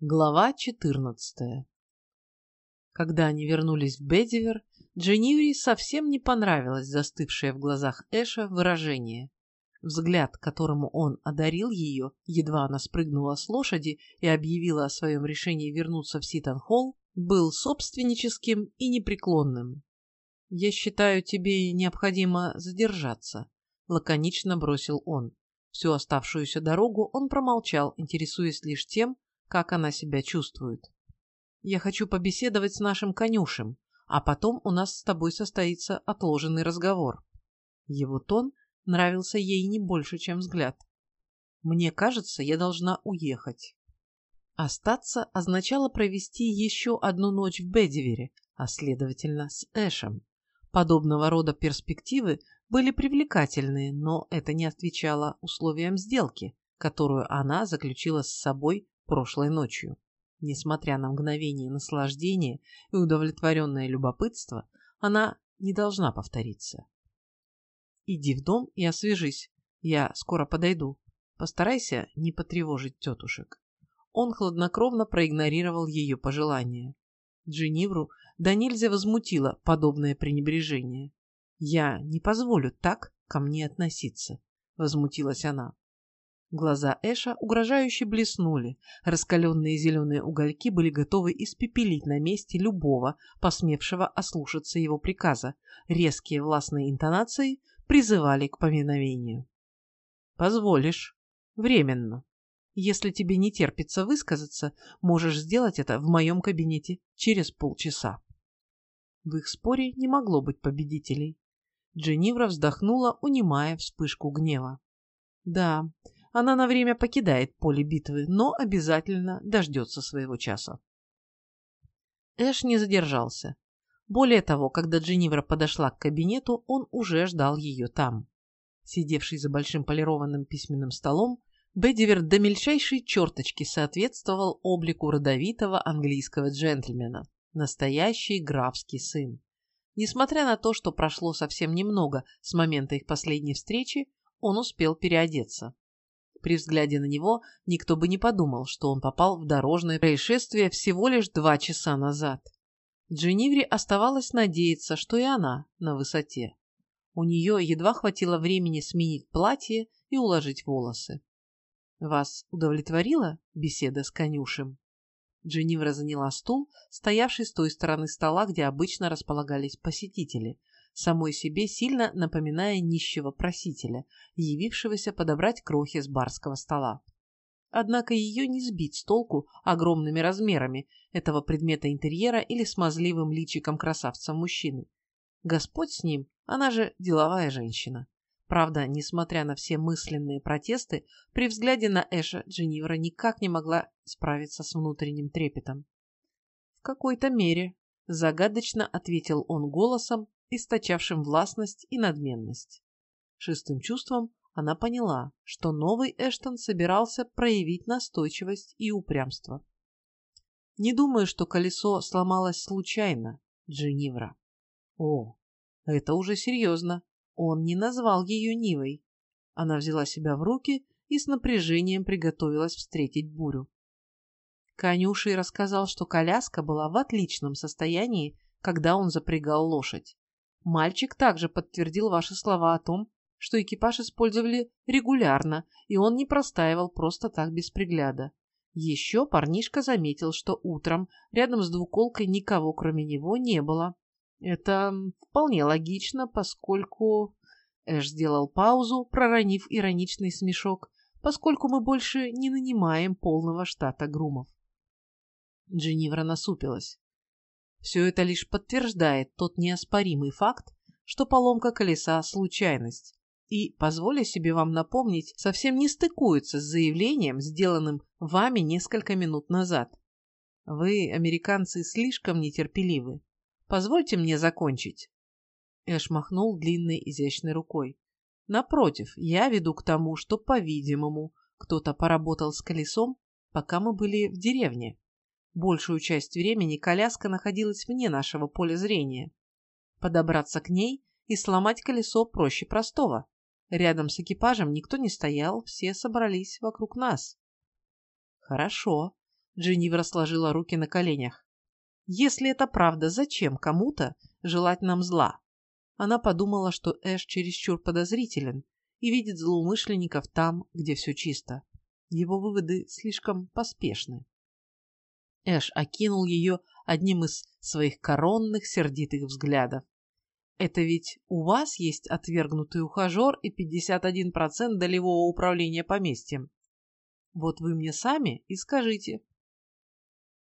Глава 14 Когда они вернулись в Бедивер, Дженниври совсем не понравилось застывшее в глазах Эша выражение. Взгляд, которому он одарил ее, едва она спрыгнула с лошади и объявила о своем решении вернуться в Ситон-Холл, был собственническим и непреклонным. «Я считаю, тебе необходимо задержаться», — лаконично бросил он. Всю оставшуюся дорогу он промолчал, интересуясь лишь тем, как она себя чувствует. «Я хочу побеседовать с нашим конюшем, а потом у нас с тобой состоится отложенный разговор». Его тон нравился ей не больше, чем взгляд. «Мне кажется, я должна уехать». Остаться означало провести еще одну ночь в Бедивере, а следовательно с Эшем. Подобного рода перспективы были привлекательные, но это не отвечало условиям сделки, которую она заключила с собой прошлой ночью. Несмотря на мгновение наслаждения и удовлетворенное любопытство, она не должна повториться. «Иди в дом и освежись. Я скоро подойду. Постарайся не потревожить тетушек». Он хладнокровно проигнорировал ее пожелания. Дженнивру да нельзя возмутило подобное пренебрежение. «Я не позволю так ко мне относиться», — возмутилась она. Глаза Эша угрожающе блеснули, раскаленные зеленые угольки были готовы испепелить на месте любого, посмевшего ослушаться его приказа. Резкие властные интонации призывали к поминовению. «Позволишь. Временно. Если тебе не терпится высказаться, можешь сделать это в моем кабинете через полчаса». В их споре не могло быть победителей. Дженнивра вздохнула, унимая вспышку гнева. Да, она на время покидает поле битвы, но обязательно дождется своего часа. Эш не задержался. Более того, когда Дженнивра подошла к кабинету, он уже ждал ее там. Сидевший за большим полированным письменным столом, Бедивер до мельчайшей черточки соответствовал облику родовитого английского джентльмена, настоящий графский сын. Несмотря на то, что прошло совсем немного с момента их последней встречи, он успел переодеться. При взгляде на него никто бы не подумал, что он попал в дорожное происшествие всего лишь два часа назад. Дженнивре оставалось надеяться, что и она на высоте. У нее едва хватило времени сменить платье и уложить волосы. «Вас удовлетворила беседа с конюшем?» Дженнивра заняла стул, стоявший с той стороны стола, где обычно располагались посетители, самой себе сильно напоминая нищего просителя, явившегося подобрать крохи с барского стола. Однако ее не сбить с толку огромными размерами этого предмета интерьера или смазливым личиком красавца-мужчины. Господь с ним, она же деловая женщина. Правда, несмотря на все мысленные протесты, при взгляде на Эша Дженнивра никак не могла справиться с внутренним трепетом. «В какой-то мере», — загадочно ответил он голосом, источавшим властность и надменность. Шестым чувством она поняла, что новый Эштон собирался проявить настойчивость и упрямство. «Не думаю, что колесо сломалось случайно, Дженнивра». «О, это уже серьезно», он не назвал ее Нивой. Она взяла себя в руки и с напряжением приготовилась встретить бурю. Конюший рассказал, что коляска была в отличном состоянии, когда он запрягал лошадь. Мальчик также подтвердил ваши слова о том, что экипаж использовали регулярно, и он не простаивал просто так без пригляда. Еще парнишка заметил, что утром рядом с двуколкой никого кроме него не было. Это вполне логично, поскольку... Эш сделал паузу, проронив ироничный смешок, поскольку мы больше не нанимаем полного штата грумов. Дженнивра насупилась. Все это лишь подтверждает тот неоспоримый факт, что поломка колеса – случайность. И, позволю себе вам напомнить, совсем не стыкуется с заявлением, сделанным вами несколько минут назад. Вы, американцы, слишком нетерпеливы. Позвольте мне закончить. Эш махнул длинной изящной рукой. Напротив, я веду к тому, что, по-видимому, кто-то поработал с колесом, пока мы были в деревне. Большую часть времени коляска находилась вне нашего поля зрения. Подобраться к ней и сломать колесо проще простого. Рядом с экипажем никто не стоял, все собрались вокруг нас. Хорошо. Дженнивра сложила руки на коленях. Если это правда, зачем кому-то желать нам зла? Она подумала, что Эш чересчур подозрителен и видит злоумышленников там, где все чисто. Его выводы слишком поспешны. Эш окинул ее одним из своих коронных сердитых взглядов. Это ведь у вас есть отвергнутый ухажер и 51% долевого управления поместьем. Вот вы мне сами и скажите.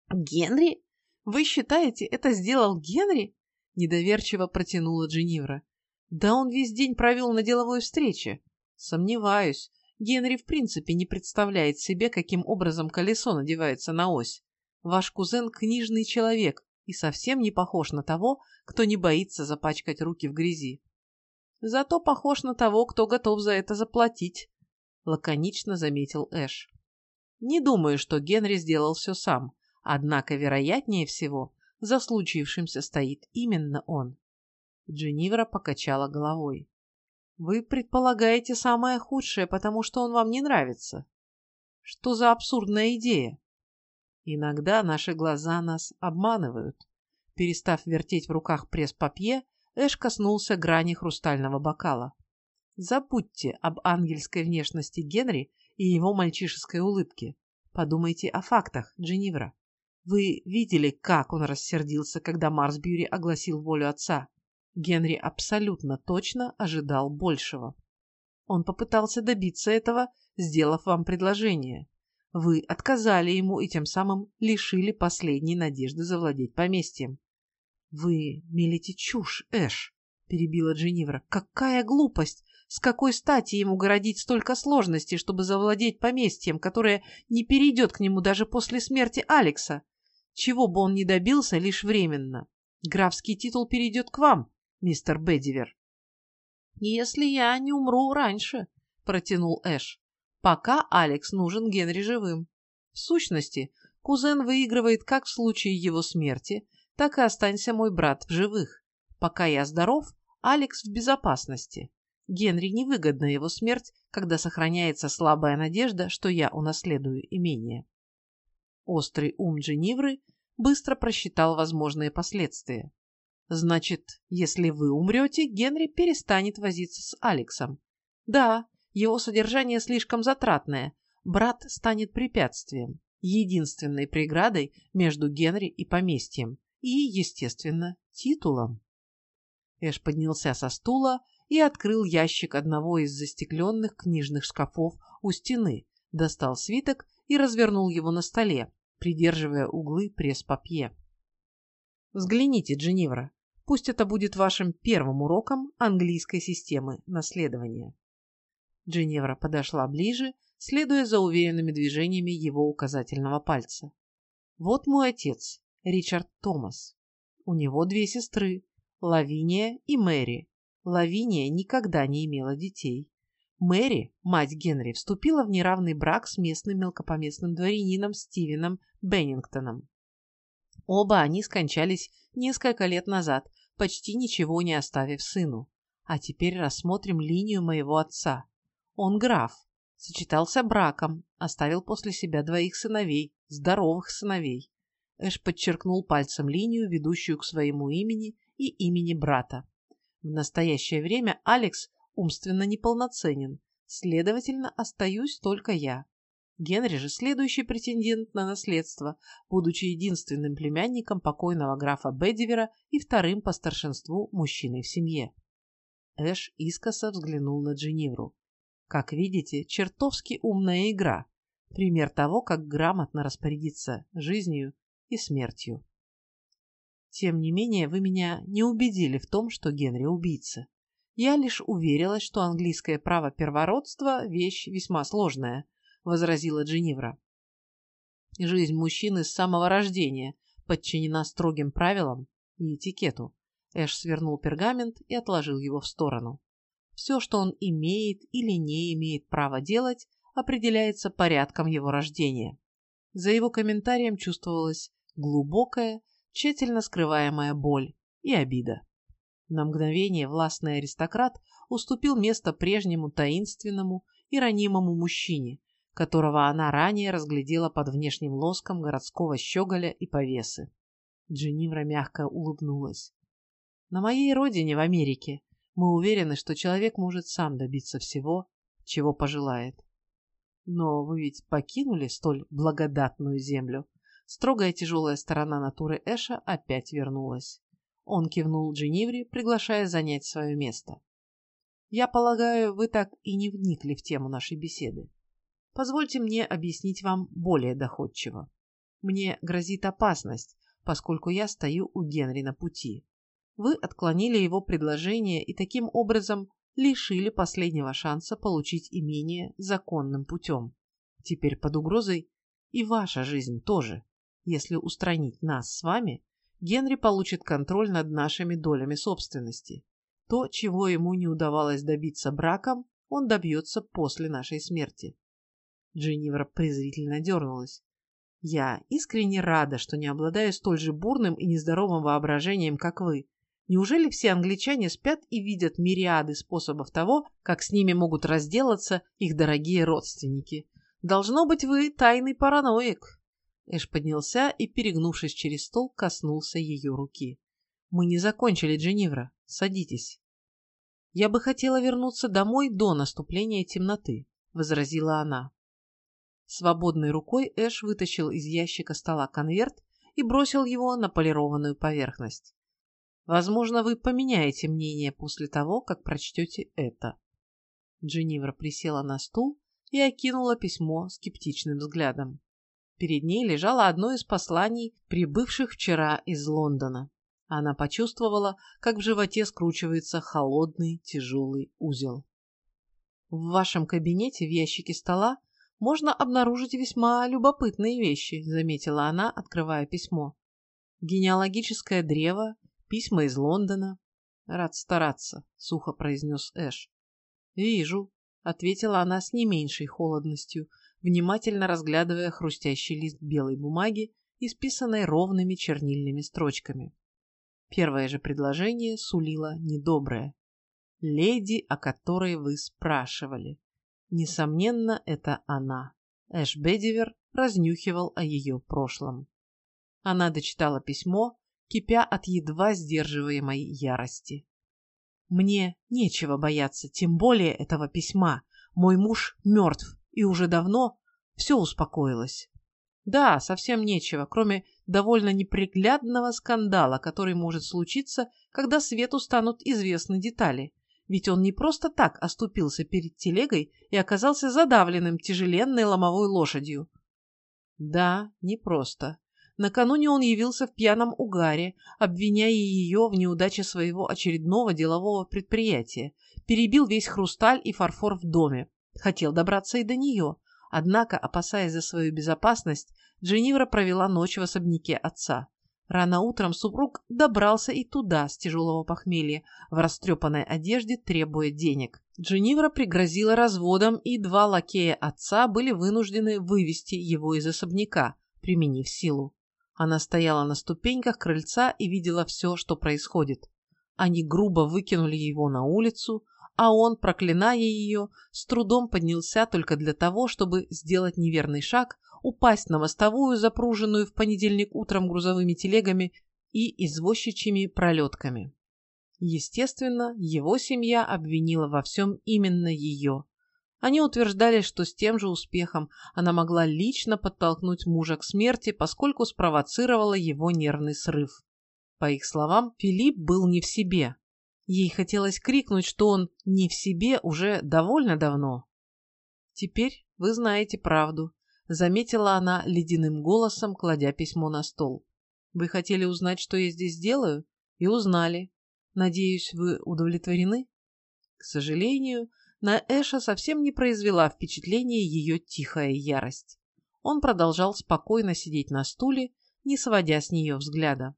Генри? Вы считаете, это сделал Генри? Недоверчиво протянула Дженнивра. Да он весь день провел на деловой встрече. Сомневаюсь. Генри в принципе не представляет себе, каким образом колесо надевается на ось. Ваш кузен книжный человек и совсем не похож на того, кто не боится запачкать руки в грязи. Зато похож на того, кто готов за это заплатить, лаконично заметил Эш. Не думаю, что Генри сделал все сам, однако, вероятнее всего, за случившимся стоит именно он. Дженнивра покачала головой. Вы предполагаете самое худшее, потому что он вам не нравится. Что за абсурдная идея? Иногда наши глаза нас обманывают. Перестав вертеть в руках пресс-папье, Эш коснулся грани хрустального бокала. Забудьте об ангельской внешности Генри и его мальчишеской улыбке. Подумайте о фактах, Дженнивра. Вы видели, как он рассердился, когда Марсбьюри огласил волю отца. Генри абсолютно точно ожидал большего. Он попытался добиться этого, сделав вам предложение. Вы отказали ему и тем самым лишили последней надежды завладеть поместьем. «Вы мелите чушь, Эш», — перебила Дженнивра. «Какая глупость! С какой стати ему городить столько сложностей, чтобы завладеть поместьем, которое не перейдет к нему даже после смерти Алекса? Чего бы он ни добился, лишь временно. Графский титул перейдет к вам, мистер Бедивер». «Если я не умру раньше», — протянул Эш. «Пока Алекс нужен Генри живым. В сущности, кузен выигрывает как в случае его смерти, так и останься мой брат в живых. Пока я здоров, Алекс в безопасности. Генри невыгодна его смерть, когда сохраняется слабая надежда, что я унаследую имение. Острый ум Дженнивры быстро просчитал возможные последствия. Значит, если вы умрете, Генри перестанет возиться с Алексом. Да, его содержание слишком затратное. Брат станет препятствием, единственной преградой между Генри и поместьем и, естественно, титулом. Эш поднялся со стула и открыл ящик одного из застекленных книжных шкафов у стены, достал свиток и развернул его на столе, придерживая углы пресс-папье. Взгляните, Дженнивра, пусть это будет вашим первым уроком английской системы наследования. Дженнивра подошла ближе, следуя за уверенными движениями его указательного пальца. Вот мой отец, Ричард Томас. У него две сестры, Лавиния и Мэри. Лавиния никогда не имела детей. Мэри, мать Генри, вступила в неравный брак с местным мелкопоместным дворянином Стивеном Беннингтоном. Оба они скончались несколько лет назад, почти ничего не оставив сыну. А теперь рассмотрим линию моего отца. Он граф, сочетался браком, оставил после себя двоих сыновей, здоровых сыновей. Эш подчеркнул пальцем линию, ведущую к своему имени и имени брата. В настоящее время Алекс умственно неполноценен, следовательно, остаюсь только я. Генри же следующий претендент на наследство, будучи единственным племянником покойного графа Бедивера и вторым по старшинству мужчиной в семье. Эш искоса взглянул на Дженнивру. Как видите, чертовски умная игра. Пример того, как грамотно распорядиться жизнью и смертью. Тем не менее, вы меня не убедили в том, что Генри убийца. Я лишь уверилась, что английское право первородства – вещь весьма сложная, возразила Дженнивра. Жизнь мужчины с самого рождения подчинена строгим правилам и этикету. Эш свернул пергамент и отложил его в сторону. Все, что он имеет или не имеет права делать, определяется порядком его рождения. За его комментарием чувствовалась глубокая, тщательно скрываемая боль и обида. На мгновение властный аристократ уступил место прежнему таинственному и ранимому мужчине, которого она ранее разглядела под внешним лоском городского щеголя и повесы. Дженнивра мягко улыбнулась. На моей родине, в Америке, мы уверены, что человек может сам добиться всего, чего пожелает. Но вы ведь покинули столь благодатную землю. Строгая тяжелая сторона натуры Эша опять вернулась. Он кивнул Дженнивре, приглашая занять свое место. Я полагаю, вы так и не вникли в тему нашей беседы. Позвольте мне объяснить вам более доходчиво. Мне грозит опасность, поскольку я стою у Генри на пути. Вы отклонили его предложение и таким образом лишили последнего шанса получить имение законным путем. Теперь под угрозой и ваша жизнь тоже. Если устранить нас с вами, Генри получит контроль над нашими долями собственности. То, чего ему не удавалось добиться браком, он добьется после нашей смерти. Дженнивер презрительно дернулась. Я искренне рада, что не обладаю столь же бурным и нездоровым воображением, как вы. Неужели все англичане спят и видят мириады способов того, как с ними могут разделаться их дорогие родственники? Должно быть, вы тайный параноик. Эш поднялся и, перегнувшись через стол, коснулся ее руки. Мы не закончили, Дженнивра. Садитесь. Я бы хотела вернуться домой до наступления темноты, возразила она. Свободной рукой Эш вытащил из ящика стола конверт и бросил его на полированную поверхность. Возможно, вы поменяете мнение после того, как прочтете это. Дженнивра присела на стул и окинула письмо скептичным взглядом. Перед ней лежало одно из посланий, прибывших вчера из Лондона. Она почувствовала, как в животе скручивается холодный тяжелый узел. В вашем кабинете в ящике стола можно обнаружить весьма любопытные вещи, заметила она, открывая письмо. Генеалогическое древо, письма из Лондона. Рад стараться, сухо произнес Эш. Вижу, ответила она с не меньшей холодностью, внимательно разглядывая хрустящий лист белой бумаги, исписанной ровными чернильными строчками. Первое же предложение сулило недоброе. «Леди, о которой вы спрашивали». Несомненно, это она. Эш Бедивер разнюхивал о ее прошлом. Она дочитала письмо, кипя от едва сдерживаемой ярости. «Мне нечего бояться, тем более этого письма. Мой муж мертв, и уже давно все успокоилось. Да, совсем нечего, кроме довольно неприглядного скандала, который может случиться, когда свету станут известны детали. Ведь он не просто так оступился перед телегой и оказался задавленным тяжеленной ломовой лошадью. Да, не просто. Накануне он явился в пьяном угаре, обвиняя ее в неудаче своего очередного делового предприятия, перебил весь хрусталь и фарфор в доме, хотел добраться и до нее, однако, опасаясь за свою безопасность, Дженнивра провела ночь в особняке отца. Рано утром супруг добрался и туда с тяжелого похмелья, в растрепанной одежде требуя денег. Дженнивра пригрозила разводом, и два лакея отца были вынуждены вывести его из особняка, применив силу. Она стояла на ступеньках крыльца и видела все, что происходит. Они грубо выкинули его на улицу, а он, проклиная ее, с трудом поднялся только для того, чтобы сделать неверный шаг, упасть на мостовую, запруженную в понедельник утром грузовыми телегами и извозчичьими пролетками. Естественно, его семья обвинила во всем именно ее. Они утверждали, что с тем же успехом она могла лично подтолкнуть мужа к смерти, поскольку спровоцировала его нервный срыв. По их словам, Филипп был не в себе. Ей хотелось крикнуть, что он не в себе уже довольно давно. Теперь вы знаете правду, заметила она ледяным голосом, кладя письмо на стол. Вы хотели узнать, что я здесь делаю? И узнали. Надеюсь, вы удовлетворены? К сожалению, на Эша совсем не произвела впечатления ее тихая ярость. Он продолжал спокойно сидеть на стуле, не сводя с нее взгляда.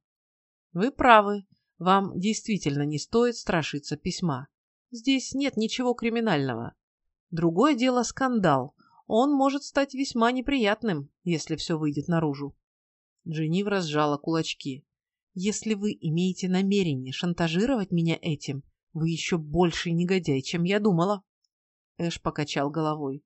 «Вы правы, вам действительно не стоит страшиться письма. Здесь нет ничего криминального. Другое дело скандал, он может стать весьма неприятным, если все выйдет наружу. Дженнив разжала кулачки. Если вы имеете намерение шантажировать меня этим, вы еще больше негодяй, чем я думала. Эш покачал головой.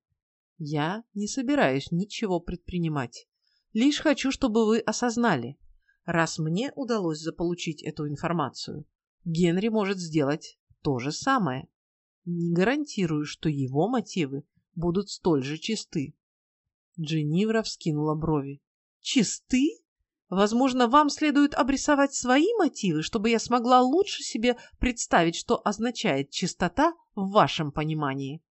Я не собираюсь ничего предпринимать. Лишь хочу, чтобы вы осознали, раз мне удалось заполучить эту информацию, Генри может сделать то же самое. Не гарантирую, что его мотивы будут столь же чисты. Дженнивра вскинула брови. Чисты? Возможно, вам следует обрисовать свои мотивы, чтобы я смогла лучше себе представить, что означает чистота в вашем понимании.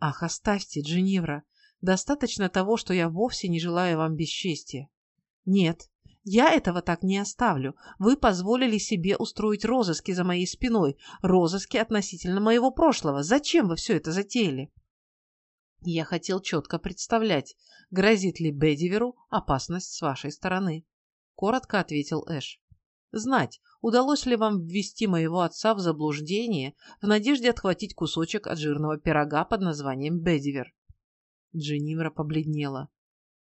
Ах, оставьте, Дженевра. Достаточно того, что я вовсе не желаю вам бесчестия. Нет, я этого так не оставлю. Вы позволили себе устроить розыски за моей спиной, розыски относительно моего прошлого. Зачем вы все это затеяли? Я хотел четко представлять, грозит ли Бедиверу опасность с вашей стороны. Коротко ответил Эш. Знать, удалось ли вам ввести моего отца в заблуждение в надежде отхватить кусочек от жирного пирога под названием Бедивер. Дженнивра побледнела.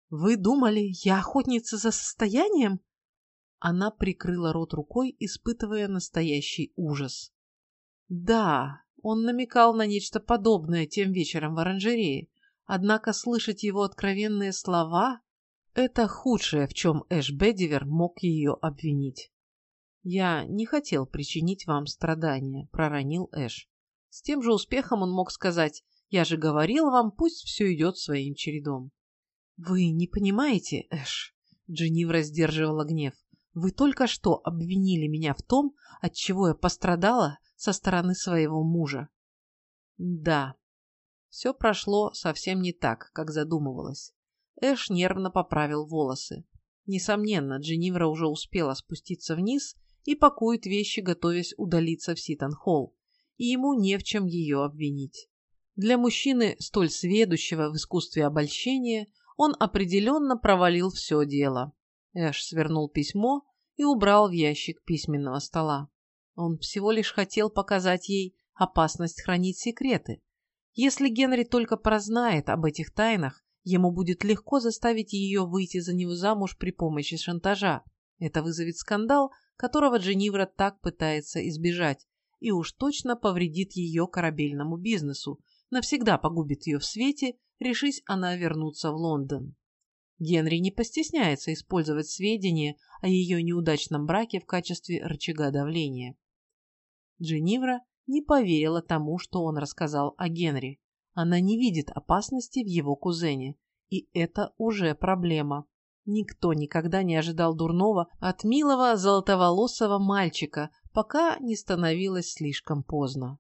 «Вы думали, я охотница за состоянием?» Она прикрыла рот рукой, испытывая настоящий ужас. «Да, он намекал на нечто подобное тем вечером в оранжерее, однако слышать его откровенные слова — это худшее, в чем Эш Бедивер мог ее обвинить. «Я не хотел причинить вам страдания», — проронил Эш. С тем же успехом он мог сказать «Я же говорил вам, пусть все идет своим чередом». «Вы не понимаете, Эш?» Дженнивра сдерживала гнев. «Вы только что обвинили меня в том, от чего я пострадала со стороны своего мужа». «Да, все прошло совсем не так, как задумывалось». Эш нервно поправил волосы. Несомненно, Дженнивра уже успела спуститься вниз и пакует вещи, готовясь удалиться в Ситон-Холл, и ему не в чем ее обвинить. Для мужчины, столь сведущего в искусстве обольщения, он определенно провалил все дело. Эш свернул письмо и убрал в ящик письменного стола. Он всего лишь хотел показать ей опасность хранить секреты. Если Генри только прознает об этих тайнах, ему будет легко заставить ее выйти за него замуж при помощи шантажа. Это вызовет скандал, которого Дженнивра так пытается избежать, и уж точно повредит ее корабельному бизнесу, навсегда погубит ее в свете, решись она вернуться в Лондон. Генри не постесняется использовать сведения о ее неудачном браке в качестве рычага давления. Дженнивра не поверила тому, что он рассказал о Генри. Она не видит опасности в его кузене, и это уже проблема. Никто никогда не ожидал дурного от милого золотоволосого мальчика, пока не становилось слишком поздно.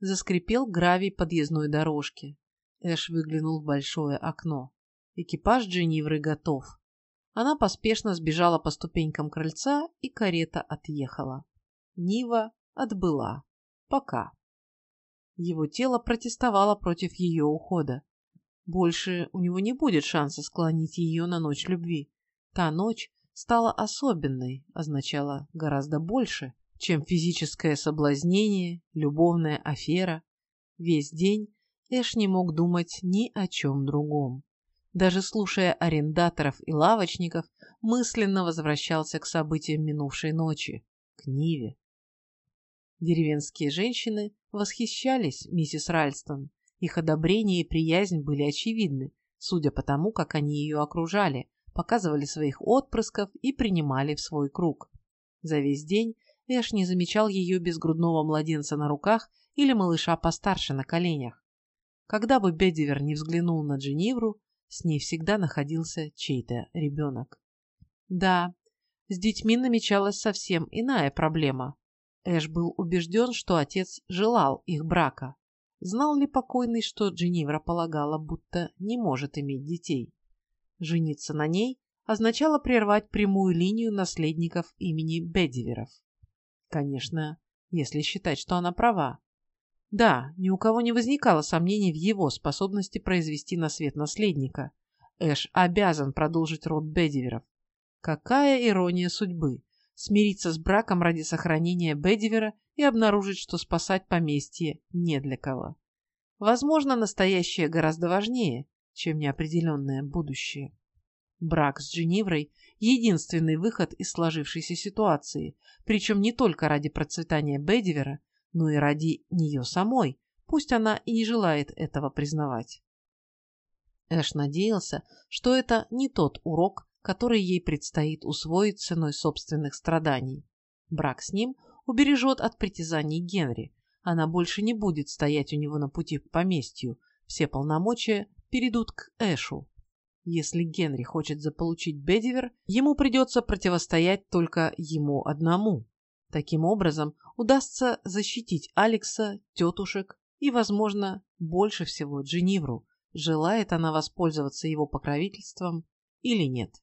Заскрипел гравий подъездной дорожки. Эш выглянул в большое окно. Экипаж Дженнивры готов. Она поспешно сбежала по ступенькам крыльца, и карета отъехала. Нива отбыла. Пока. Его тело протестовало против ее ухода. Больше у него не будет шанса склонить ее на ночь любви. Та ночь стала особенной, означала гораздо больше, чем физическое соблазнение, любовная афера. Весь день Эш не мог думать ни о чем другом. Даже слушая арендаторов и лавочников, мысленно возвращался к событиям минувшей ночи, к Ниве. Деревенские женщины восхищались миссис Ральстон. Их одобрение и приязнь были очевидны, судя по тому, как они ее окружали, показывали своих отпрысков и принимали в свой круг. За весь день Эш не замечал ее без грудного младенца на руках или малыша постарше на коленях. Когда бы Бедивер не взглянул на Дженевру, с ней всегда находился чей-то ребенок. Да, с детьми намечалась совсем иная проблема. Эш был убежден, что отец желал их брака. Знал ли покойный, что Дженнивра полагала, будто не может иметь детей? Жениться на ней означало прервать прямую линию наследников имени Бедиверов. Конечно, если считать, что она права. Да, ни у кого не возникало сомнений в его способности произвести на свет наследника. Эш обязан продолжить род Бедиверов. Какая ирония судьбы! смириться с браком ради сохранения Бедивера и обнаружить, что спасать поместье не для кого. Возможно, настоящее гораздо важнее, чем неопределенное будущее. Брак с Дженеврой – единственный выход из сложившейся ситуации, причем не только ради процветания Бедивера, но и ради нее самой, пусть она и не желает этого признавать. Эш надеялся, что это не тот урок, который ей предстоит усвоить ценой собственных страданий. Брак с ним убережет от притязаний Генри. Она больше не будет стоять у него на пути к поместью. Все полномочия перейдут к Эшу. Если Генри хочет заполучить Бедивер, ему придется противостоять только ему одному. Таким образом, удастся защитить Алекса, тетушек и, возможно, больше всего Дженнивру, желает она воспользоваться его покровительством или нет.